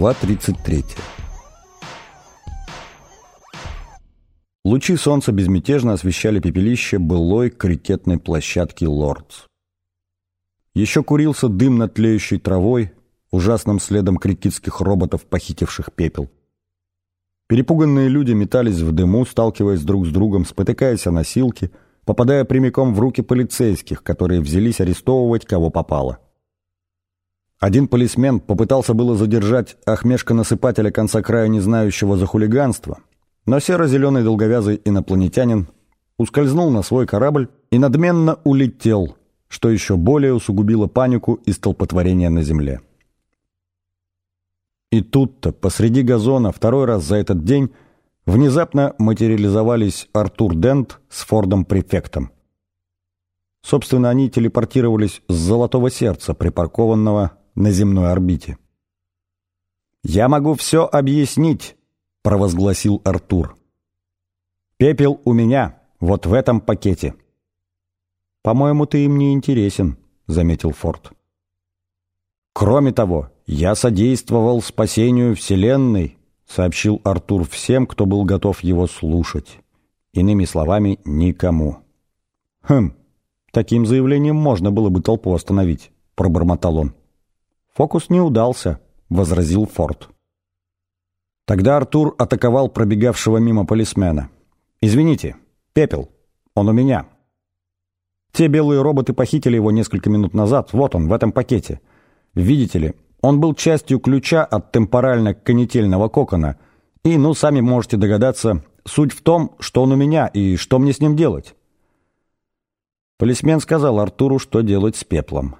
Глава 33 Лучи солнца безмятежно освещали пепелище былой крикетной площадки «Лордс». Еще курился дым над тлеющей травой, ужасным следом крикетских роботов, похитивших пепел. Перепуганные люди метались в дыму, сталкиваясь друг с другом, спотыкаясь о носилки, попадая прямиком в руки полицейских, которые взялись арестовывать кого попало. Один полисмен попытался было задержать Ахмешка-насыпателя конца края не знающего за хулиганство, но серо-зеленый долговязый инопланетянин ускользнул на свой корабль и надменно улетел, что еще более усугубило панику и столпотворение на земле. И тут-то, посреди газона, второй раз за этот день, внезапно материализовались Артур Дент с Фордом-префектом. Собственно, они телепортировались с Золотого Сердца, припаркованного на земной орбите. «Я могу все объяснить», — провозгласил Артур. «Пепел у меня, вот в этом пакете». «По-моему, ты им не интересен», — заметил Форд. «Кроме того, я содействовал спасению Вселенной», — сообщил Артур всем, кто был готов его слушать. Иными словами, никому. «Хм, таким заявлением можно было бы толпу остановить», — пробормотал он. «Фокус не удался», — возразил Форд. Тогда Артур атаковал пробегавшего мимо полисмена. «Извините, пепел, он у меня». Те белые роботы похитили его несколько минут назад, вот он, в этом пакете. Видите ли, он был частью ключа от темпорально-конетельного кокона, и, ну, сами можете догадаться, суть в том, что он у меня и что мне с ним делать. Полисмен сказал Артуру, что делать с пеплом.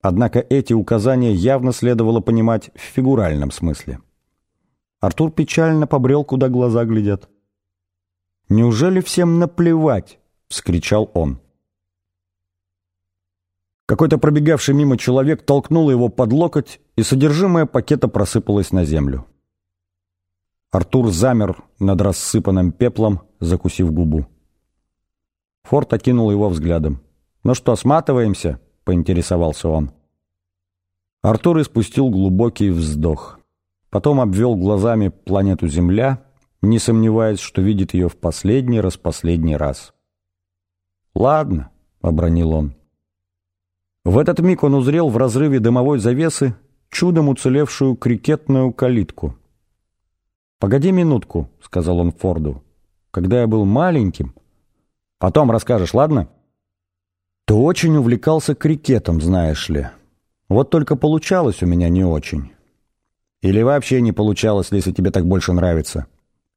Однако эти указания явно следовало понимать в фигуральном смысле. Артур печально побрел, куда глаза глядят. «Неужели всем наплевать?» — вскричал он. Какой-то пробегавший мимо человек толкнул его под локоть, и содержимое пакета просыпалось на землю. Артур замер над рассыпанным пеплом, закусив губу. Форд окинул его взглядом. «Ну что, сматываемся?» — поинтересовался он. Артур испустил глубокий вздох. Потом обвел глазами планету Земля, не сомневаясь, что видит ее в последний раз последний раз. «Ладно», — обронил он. В этот миг он узрел в разрыве дымовой завесы чудом уцелевшую крикетную калитку. «Погоди минутку», — сказал он Форду. «Когда я был маленьким...» «Потом расскажешь, ладно?» Ты очень увлекался крикетом, знаешь ли. Вот только получалось у меня не очень. Или вообще не получалось, если тебе так больше нравится.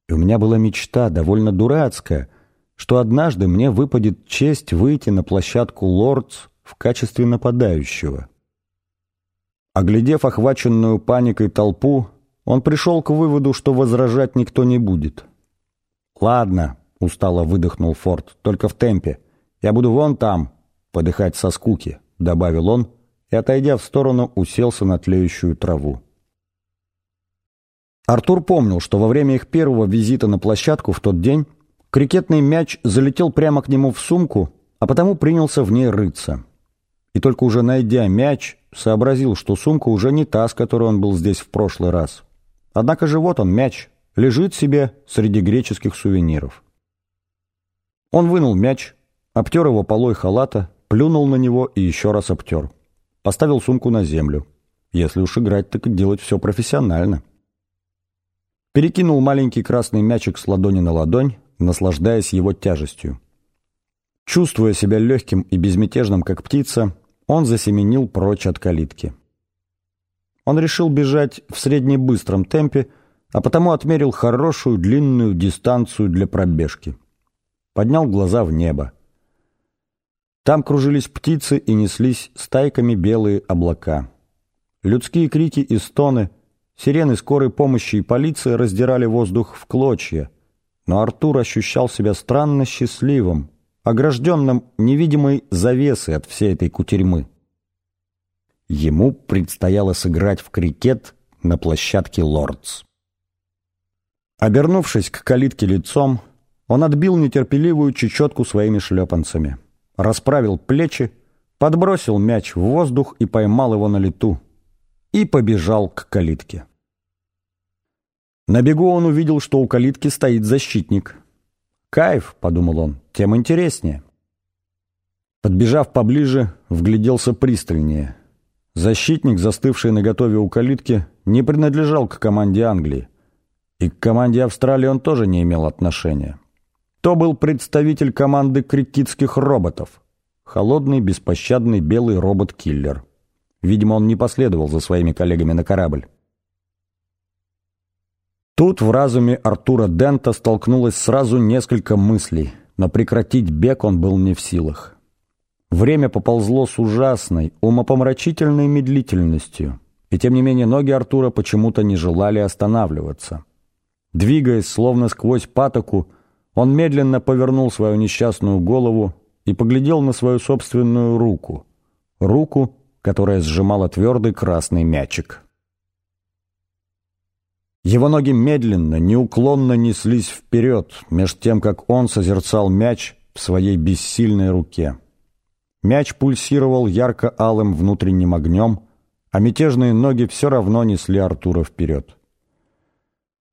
И у меня была мечта, довольно дурацкая, что однажды мне выпадет честь выйти на площадку «Лордс» в качестве нападающего. Оглядев охваченную паникой толпу, он пришел к выводу, что возражать никто не будет. «Ладно», — устало выдохнул Форд, — «только в темпе. Я буду вон там, подыхать со скуки», — добавил он, и, отойдя в сторону, уселся на тлеющую траву. Артур помнил, что во время их первого визита на площадку в тот день крикетный мяч залетел прямо к нему в сумку, а потому принялся в ней рыться. И только уже найдя мяч, сообразил, что сумка уже не та, с которой он был здесь в прошлый раз. Однако же вот он, мяч, лежит себе среди греческих сувениров. Он вынул мяч, обтер его полой халата, плюнул на него и еще раз обтер. Поставил сумку на землю. Если уж играть, так и делать все профессионально. Перекинул маленький красный мячик с ладони на ладонь, наслаждаясь его тяжестью. Чувствуя себя легким и безмятежным, как птица, он засеменил прочь от калитки. Он решил бежать в среднебыстром темпе, а потому отмерил хорошую длинную дистанцию для пробежки. Поднял глаза в небо. Там кружились птицы и неслись стайками белые облака. Людские крики и стоны, сирены скорой помощи и полиции раздирали воздух в клочья, но Артур ощущал себя странно счастливым, огражденным невидимой завесой от всей этой кутерьмы. Ему предстояло сыграть в крикет на площадке «Лордс». Обернувшись к калитке лицом, он отбил нетерпеливую чечетку своими шлепанцами, расправил плечи, подбросил мяч в воздух и поймал его на лету, и побежал к калитке. На бегу он увидел, что у калитки стоит защитник. «Кайф», — подумал он, — «тем интереснее». Подбежав поближе, вгляделся пристальнее. Защитник, застывший на готове у калитки, не принадлежал к команде Англии. И к команде Австралии он тоже не имел отношения. То был представитель команды крикетских роботов. Холодный, беспощадный белый робот-киллер. Видимо, он не последовал за своими коллегами на корабль. Тут в разуме Артура Дента столкнулось сразу несколько мыслей, но прекратить бег он был не в силах. Время поползло с ужасной, умопомрачительной медлительностью, и тем не менее ноги Артура почему-то не желали останавливаться. Двигаясь словно сквозь патоку, он медленно повернул свою несчастную голову и поглядел на свою собственную руку. Руку, которая сжимала твердый красный мячик. Его ноги медленно, неуклонно неслись вперед, меж тем, как он созерцал мяч в своей бессильной руке. Мяч пульсировал ярко-алым внутренним огнем, а мятежные ноги все равно несли Артура вперед.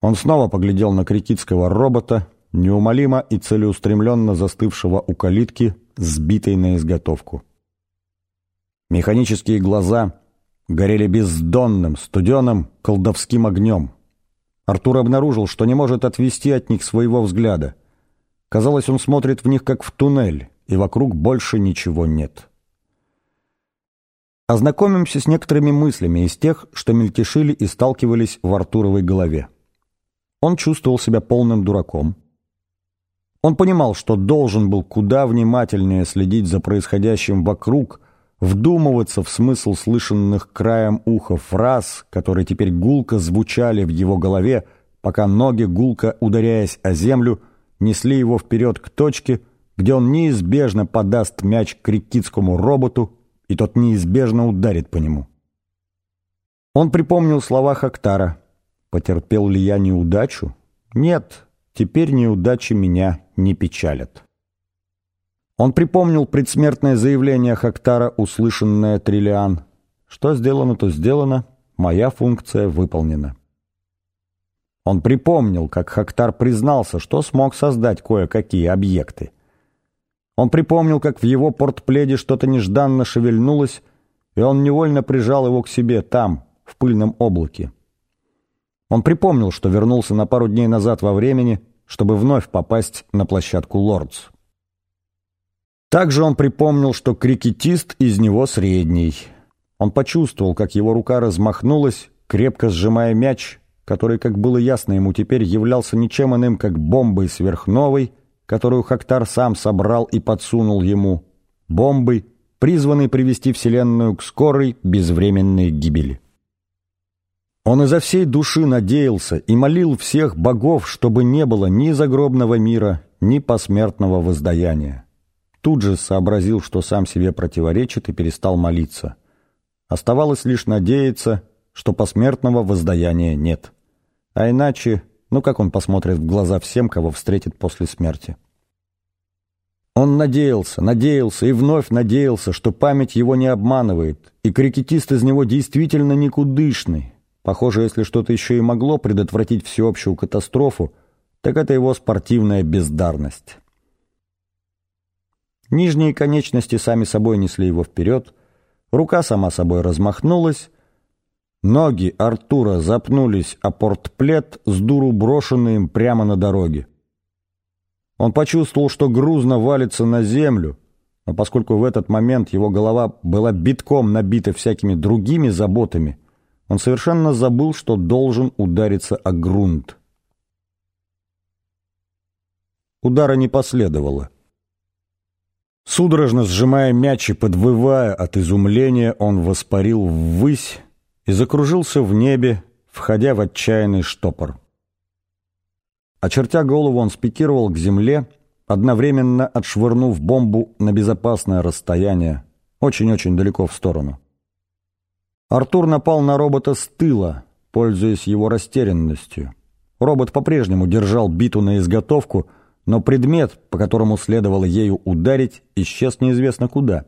Он снова поглядел на крикетского робота, неумолимо и целеустремленно застывшего у калитки, сбитой на изготовку. Механические глаза горели бездонным, студеным, колдовским огнем. Артур обнаружил, что не может отвести от них своего взгляда. Казалось, он смотрит в них как в туннель, и вокруг больше ничего нет. Ознакомимся с некоторыми мыслями из тех, что мельтешили и сталкивались в Артуровой голове. Он чувствовал себя полным дураком. Он понимал, что должен был куда внимательнее следить за происходящим вокруг, вдумываться в смысл слышанных краем уха фраз, которые теперь гулко звучали в его голове, пока ноги, гулко ударяясь о землю, несли его вперед к точке, где он неизбежно подаст мяч крикетскому роботу, и тот неизбежно ударит по нему. Он припомнил слова Хактара — Потерпел ли я неудачу? Нет, теперь неудачи меня не печалят. Он припомнил предсмертное заявление Хактара, услышанное Триллиан. Что сделано, то сделано, моя функция выполнена. Он припомнил, как Хактар признался, что смог создать кое-какие объекты. Он припомнил, как в его портпледе что-то нежданно шевельнулось, и он невольно прижал его к себе там, в пыльном облаке. Он припомнил, что вернулся на пару дней назад во времени, чтобы вновь попасть на площадку «Лордс». Также он припомнил, что крикетист из него средний. Он почувствовал, как его рука размахнулась, крепко сжимая мяч, который, как было ясно ему теперь, являлся ничем иным, как бомбой сверхновой, которую Хактар сам собрал и подсунул ему, бомбой, призванной привести Вселенную к скорой, безвременной гибели. Он изо всей души надеялся и молил всех богов, чтобы не было ни загробного мира, ни посмертного воздаяния. Тут же сообразил, что сам себе противоречит, и перестал молиться. Оставалось лишь надеяться, что посмертного воздаяния нет. А иначе, ну как он посмотрит в глаза всем, кого встретит после смерти? Он надеялся, надеялся и вновь надеялся, что память его не обманывает, и крикетист из него действительно никудышный, Похоже, если что-то еще и могло предотвратить всеобщую катастрофу, так это его спортивная бездарность. Нижние конечности сами собой несли его вперед, рука сама собой размахнулась, ноги Артура запнулись о портплет с дуру брошенный им прямо на дороге. Он почувствовал, что грузно валится на землю, но поскольку в этот момент его голова была битком набита всякими другими заботами, он совершенно забыл, что должен удариться о грунт. Удара не последовало. Судорожно сжимая мяч и подвывая от изумления, он воспарил ввысь и закружился в небе, входя в отчаянный штопор. Очертя голову, он спикировал к земле, одновременно отшвырнув бомбу на безопасное расстояние, очень-очень далеко в сторону. Артур напал на робота с тыла, пользуясь его растерянностью. Робот по-прежнему держал биту на изготовку, но предмет, по которому следовало ею ударить, исчез неизвестно куда.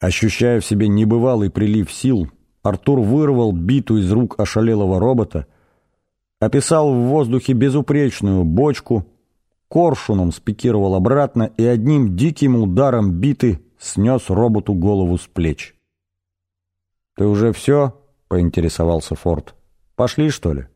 Ощущая в себе небывалый прилив сил, Артур вырвал биту из рук ошалелого робота, описал в воздухе безупречную бочку, коршуном спикировал обратно и одним диким ударом биты снес роботу голову с плеч. «Ты уже все?» — поинтересовался Форд. «Пошли, что ли?»